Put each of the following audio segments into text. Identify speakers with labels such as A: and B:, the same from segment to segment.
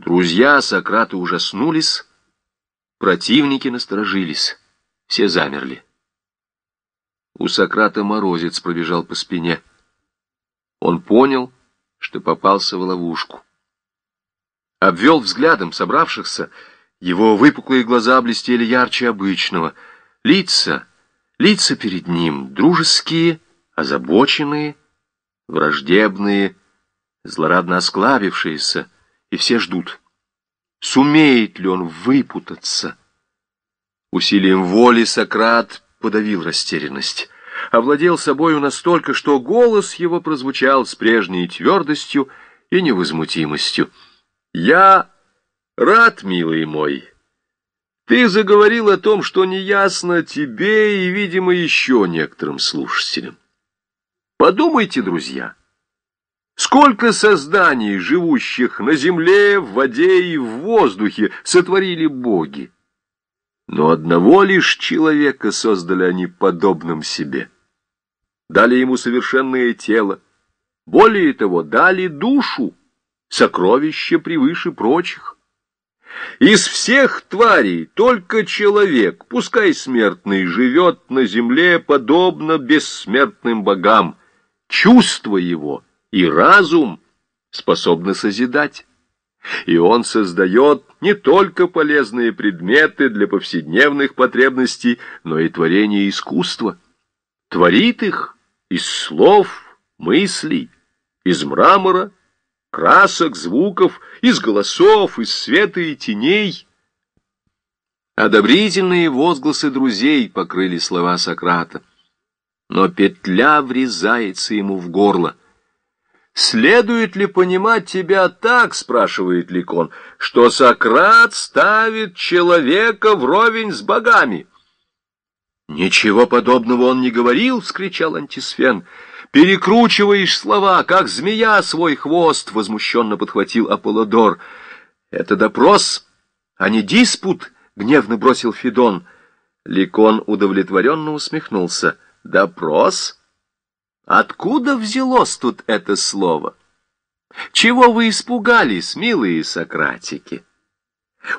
A: Друзья Сократа ужаснулись, противники насторожились, все замерли. У Сократа морозец пробежал по спине. Он понял, что попался в ловушку. Обвел взглядом собравшихся, его выпуклые глаза блестели ярче обычного. Лица, лица перед ним, дружеские, озабоченные, враждебные, злорадно осклабившиеся, и все ждут. Сумеет ли он выпутаться? Усилием воли Сократ подавил растерянность. Овладел собою настолько, что голос его прозвучал с прежней твердостью и невозмутимостью. «Я рад, милый мой. Ты заговорил о том, что неясно тебе и, видимо, еще некоторым слушателям. Подумайте, друзья». Сколько созданий, живущих на земле, в воде и в воздухе, сотворили боги? Но одного лишь человека создали они подобным себе. Дали ему совершенное тело. Более того, дали душу, сокровище превыше прочих. Из всех тварей только человек, пускай смертный, живет на земле подобно бессмертным богам. Чувство его и разум способны созидать. И он создает не только полезные предметы для повседневных потребностей, но и творение искусства. Творит их из слов, мыслей, из мрамора, красок, звуков, из голосов, из света и теней. Одобрительные возгласы друзей покрыли слова Сократа. Но петля врезается ему в горло. «Следует ли понимать тебя так, — спрашивает Ликон, — что Сократ ставит человека вровень с богами?» «Ничего подобного он не говорил!» — вскричал Антисфен. «Перекручиваешь слова, как змея свой хвост!» — возмущенно подхватил Аполлодор. «Это допрос, а не диспут!» — гневно бросил Федон. Ликон удовлетворенно усмехнулся. «Допрос?» Откуда взялось тут это слово? Чего вы испугались, милые сократики?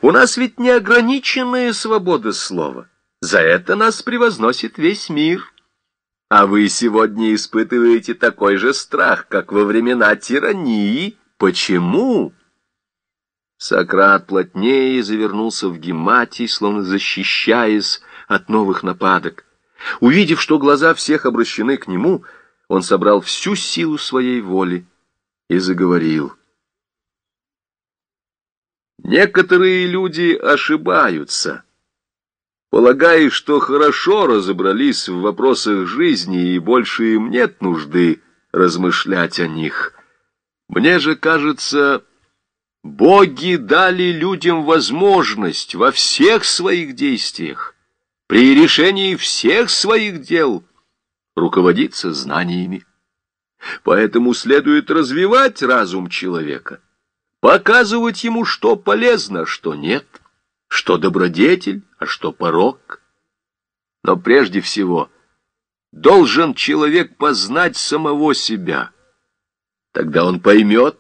A: У нас ведь неограниченная свобода слова. За это нас превозносит весь мир. А вы сегодня испытываете такой же страх, как во времена тирании. Почему? Сократ плотнее завернулся в гематий, словно защищаясь от новых нападок. Увидев, что глаза всех обращены к нему, — он собрал всю силу своей воли и заговорил. Некоторые люди ошибаются, полагая, что хорошо разобрались в вопросах жизни и больше им нет нужды размышлять о них. Мне же кажется, боги дали людям возможность во всех своих действиях, при решении всех своих дел — руководиться знаниями. Поэтому следует развивать разум человека, показывать ему, что полезно, а что нет, что добродетель, а что порок. Но прежде всего должен человек познать самого себя. Тогда он поймет,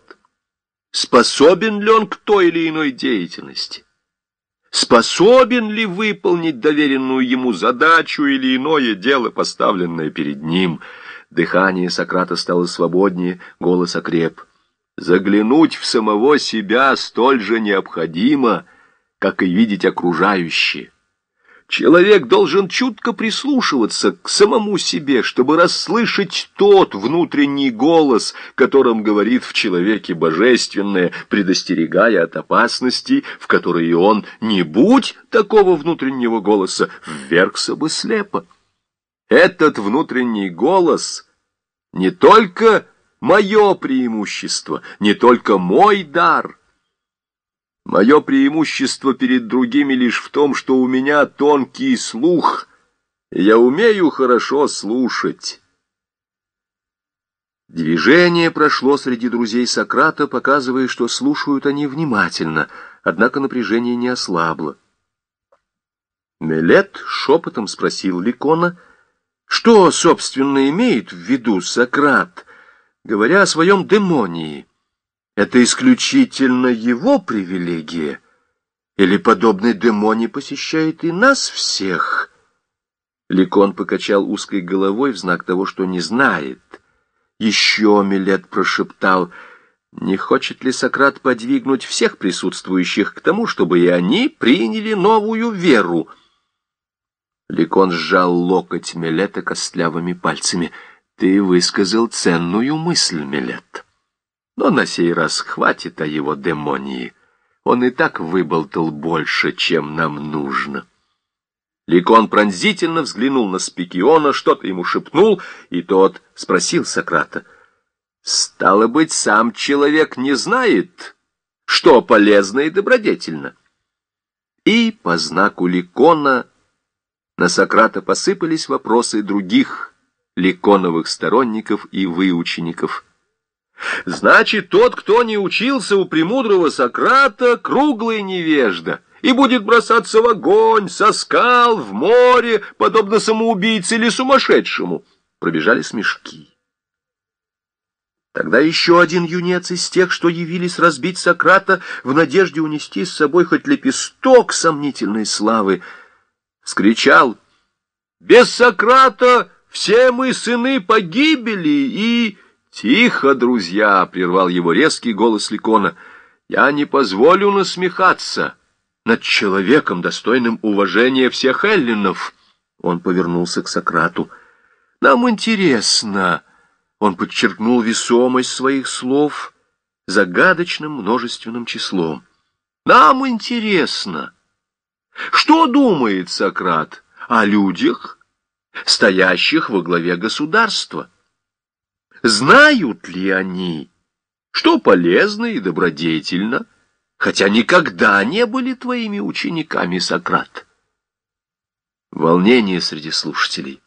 A: способен ли он к той или иной деятельности. Способен ли выполнить доверенную ему задачу или иное дело, поставленное перед ним? Дыхание Сократа стало свободнее, голос окреп. Заглянуть в самого себя столь же необходимо, как и видеть окружающее. Человек должен чутко прислушиваться к самому себе, чтобы расслышать тот внутренний голос, которым говорит в человеке божественное, предостерегая от опасностей, в которые он, не будь такого внутреннего голоса, ввергся бы слепо. Этот внутренний голос не только мое преимущество, не только мой дар — Мое преимущество перед другими лишь в том, что у меня тонкий слух, я умею хорошо слушать. Движение прошло среди друзей Сократа, показывая, что слушают они внимательно, однако напряжение не ослабло. Мелет шепотом спросил Ликона, что, собственно, имеет в виду Сократ, говоря о своем демонии.
B: Это исключительно его привилегия? Или подобный демоний посещает и нас всех? Ликон покачал узкой головой в знак того, что не знает. Еще Милет прошептал, не хочет ли Сократ подвигнуть всех присутствующих к тому, чтобы и они приняли новую веру? Ликон сжал локоть Милета костлявыми пальцами. «Ты высказал ценную мысль, Милет. Но на сей раз хватит о его демонии. Он и так выболтал больше, чем нам нужно». Ликон пронзительно взглянул на Спикиона, что-то ему шепнул, и тот спросил Сократа. «Стало быть, сам человек не знает, что полезно и добродетельно». И по знаку Ликона на Сократа посыпались вопросы других Ликоновых сторонников и выучеников. «Значит, тот, кто не учился у премудрого Сократа, круглый невежда» и будет бросаться в огонь, со скал, в море, подобно самоубийце или сумасшедшему. Пробежали смешки. Тогда еще один юнец из тех, что явились разбить Сократа в надежде унести с собой хоть лепесток сомнительной славы, скричал «Без Сократа все мы сыны погибели и...» «Тихо, друзья!» — прервал его резкий голос Ликона. «Я не позволю насмехаться!» над человеком, достойным уважения всех эллинов. Он повернулся к Сократу. Нам интересно, он подчеркнул весомость своих слов загадочным множественным числом. Нам интересно, что думает Сократ о людях, стоящих во главе государства? Знают ли они, что полезно и добродетельно, хотя никогда не были твоими учениками, Сократ. Волнение среди слушателей.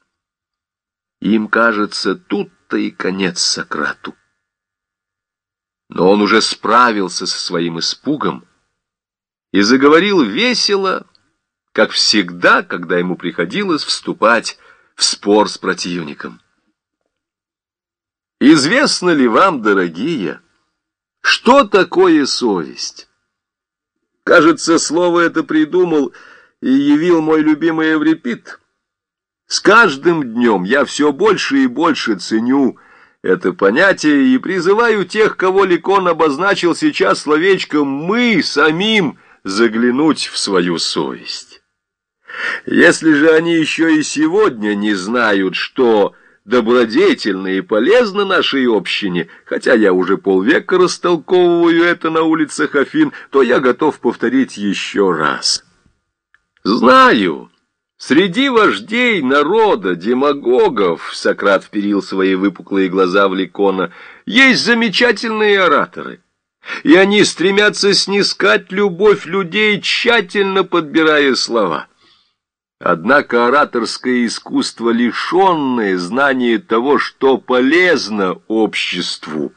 B: Им кажется, тут-то и конец Сократу. Но он уже справился со своим испугом и заговорил весело, как всегда, когда ему приходилось вступать в спор с противником. Известно ли вам, дорогие, что такое совесть? Кажется, слово это придумал и явил мой любимый Эврипид. С каждым днем я все больше и больше ценю это понятие и призываю тех, кого Ликон обозначил сейчас словечком «мы» самим заглянуть в свою совесть. Если же они еще и сегодня не знают, что добродетельно и полезно нашей общине, хотя я уже полвека растолковываю это на улицах Афин, то я готов повторить еще раз. Знаю, среди вождей народа, демагогов, Сократ вперил свои выпуклые глаза в Ликона, есть замечательные ораторы. И они стремятся снискать любовь людей, тщательно подбирая слова. Однако ораторское искусство, лишенное знания того, что полезно обществу,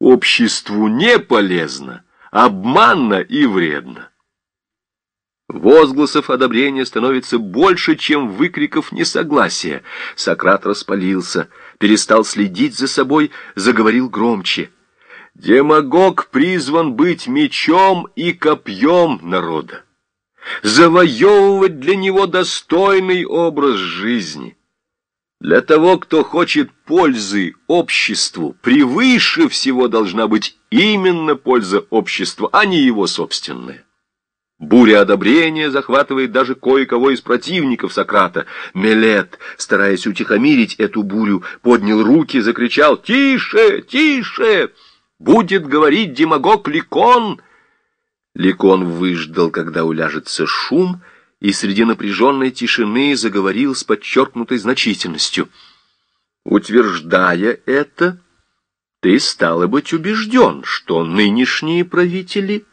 B: обществу не полезно, обманно и вредно. Возгласов одобрения становится больше, чем выкриков несогласия. Сократ распалился, перестал следить за собой, заговорил громче. Демагог призван быть мечом и копьем народа завоевывать для него достойный образ жизни. Для того, кто хочет пользы обществу, превыше всего должна быть именно польза общества, а не его собственная. Буря одобрения захватывает даже кое-кого из противников Сократа. Мелет, стараясь утихомирить эту бурю, поднял руки, закричал «Тише! Тише! Будет говорить демагог Ликон!» Ликон выждал, когда уляжется шум, и среди напряженной тишины заговорил с подчеркнутой значительностью. Утверждая это, ты, стало быть, убежден, что нынешние правители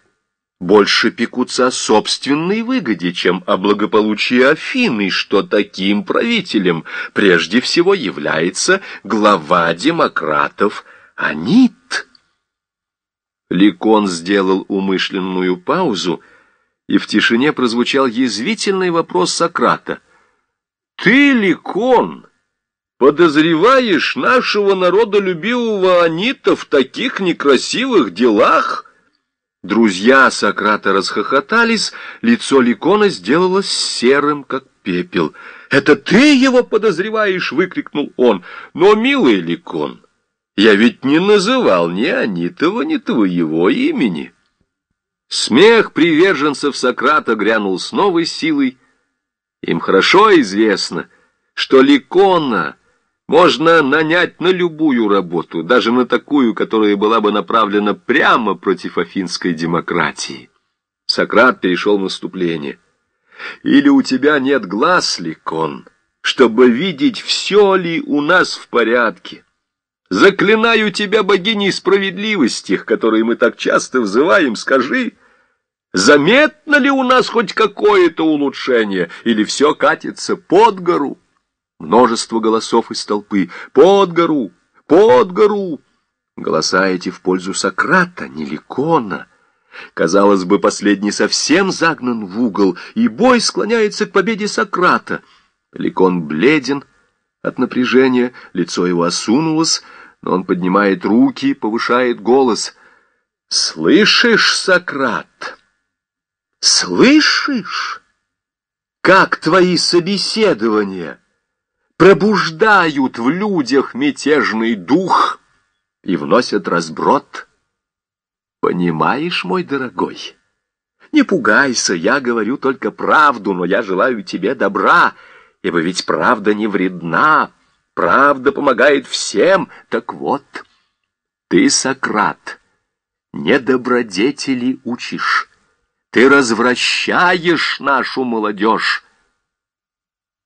B: больше пекутся о собственной выгоде, чем о благополучии Афины, что таким правителем прежде всего является глава демократов Анит. Ликон сделал умышленную паузу, и в тишине прозвучал язвительный вопрос Сократа. «Ты, Ликон,
A: подозреваешь нашего народолюбивого Анита в таких некрасивых делах?»
B: Друзья Сократа расхохотались, лицо Ликона сделалось серым, как пепел.
A: «Это ты его подозреваешь?» — выкрикнул он. «Но, милый Ликон, я ведь не называл ни Анитова, ни твоего имени». Смех приверженцев Сократа грянул с новой силой. Им хорошо известно, что Ликона можно нанять на любую работу, даже на такую, которая была бы направлена прямо против афинской демократии. Сократ перешел в наступление. Или у тебя нет глаз, Ликон, чтобы видеть, все ли у нас в порядке? Заклинаю тебя, богиней справедливости, к которой мы так часто взываем, скажи, заметно ли у нас хоть какое-то улучшение, или все катится под гору? Множество голосов из толпы. Под гору! Под гору! Голоса эти в пользу Сократа, не Ликона. Казалось бы, последний совсем загнан в угол, и бой склоняется к победе Сократа. Ликон бледен от напряжения, лицо его осунулось, но он поднимает руки, повышает голос. «Слышишь, Сократ? Слышишь? Как твои собеседования пробуждают в людях мятежный дух и вносят разброд?» Понимаешь, мой дорогой? Не пугайся, я говорю только правду, но я желаю тебе добра, ибо ведь правда не вредна, правда помогает всем. Так вот, ты, Сократ, не добродетели учишь, ты развращаешь нашу молодежь,